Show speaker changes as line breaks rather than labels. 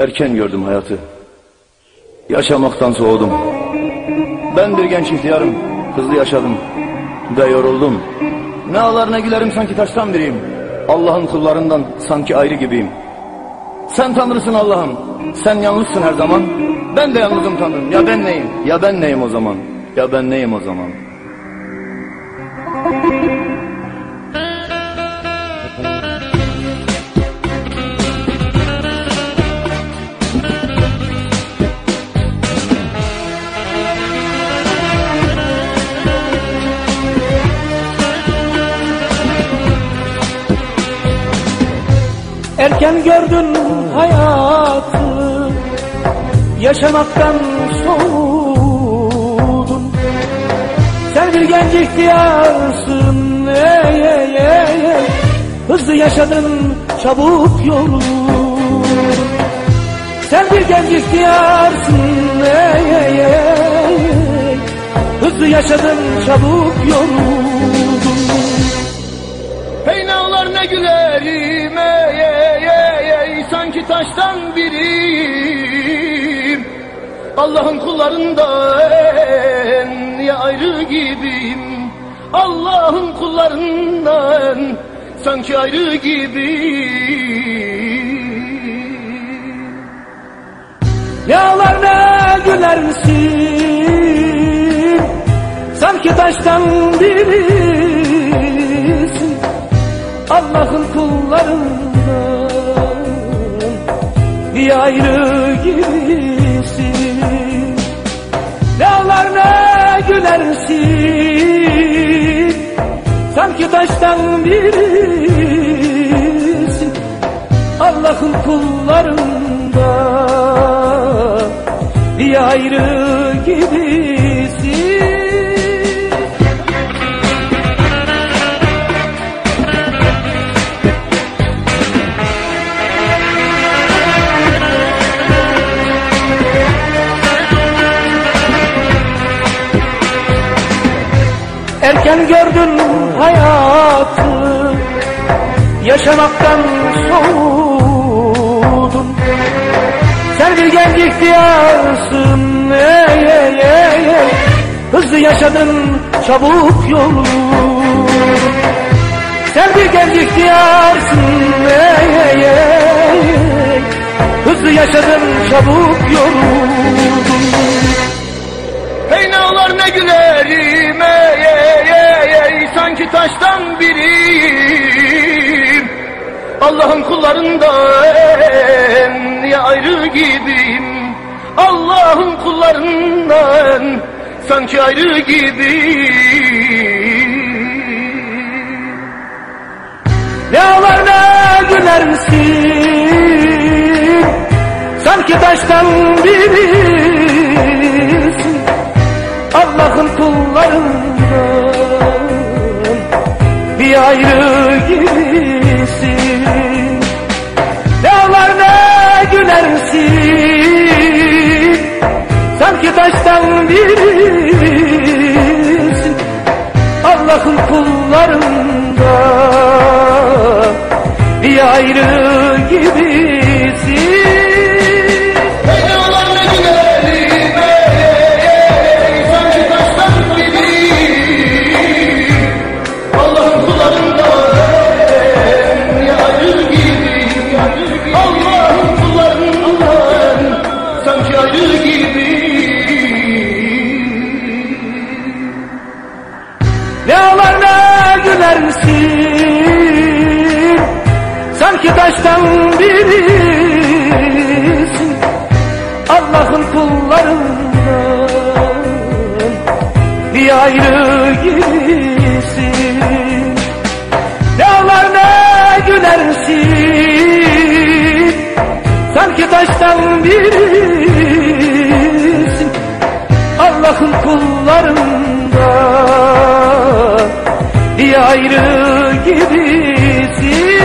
Erken gördüm hayatı. Yaşamaktan soğudum. Ben bir genç ihtiyarım. Hızlı yaşadım. Ve yoruldum. Ne ağlar ne gülerim sanki taştan biriyim. Allah'ın kullarından sanki ayrı gibiyim. Sen tanrısın Allah'ım. Sen yalnızsın her zaman. Ben de yalnızım tanrım. Ya ben neyim? Ya ben neyim o zaman? Ya ben neyim o zaman?
Erken gördün hayatı Yaşamaktan soğudun Sen bir genç ihtiyarsın ey, ey, ey. Hızlı yaşadın çabuk yoruldun Sen bir genç ihtiyarsın ey, ey, ey. Hızlı yaşadın çabuk yoruldun
ne gülerim ey ey ey ey Sanki taştan biriyim Allah'ın kullarından ya ayrı gibiyim. Allah'ın kullarından sanki ayrı gibiyim.
Ne ağlar ne gülersin Sanki taştan Allah'ın kullarından Bir ayrı gibisin. Ne ağlar ne gülersin? Sanki taştan birisin. Allah'ın kullarından bir ayrı gibisin Erken gördün hayatı Yaşamaktan soğudun Sen bir genç ihtiyarsın ey, ey, ey, ey. Hızlı yaşadın çabuk yoruldun Sen bir genç ihtiyarsın ey, ey, ey. Hızlı yaşadın çabuk yoruldun
Allah'ın kullarından ya ayrı gibiyim. Allah'ın kullarından sanki ayrı gibiyim.
Ne ağlar ne gülersin Sanki taştan birisin Allah'ın kullarından Sanki taştan birisin Allah'ın kullarından Bir ayrı gülersin Sanki taştan birisin. Allah'ın kullarından Bir ayrı gibisin. Ne ağlar ne gülersin. Sanki taştan birisin. Allah'ın kullarından ayrı gibisin.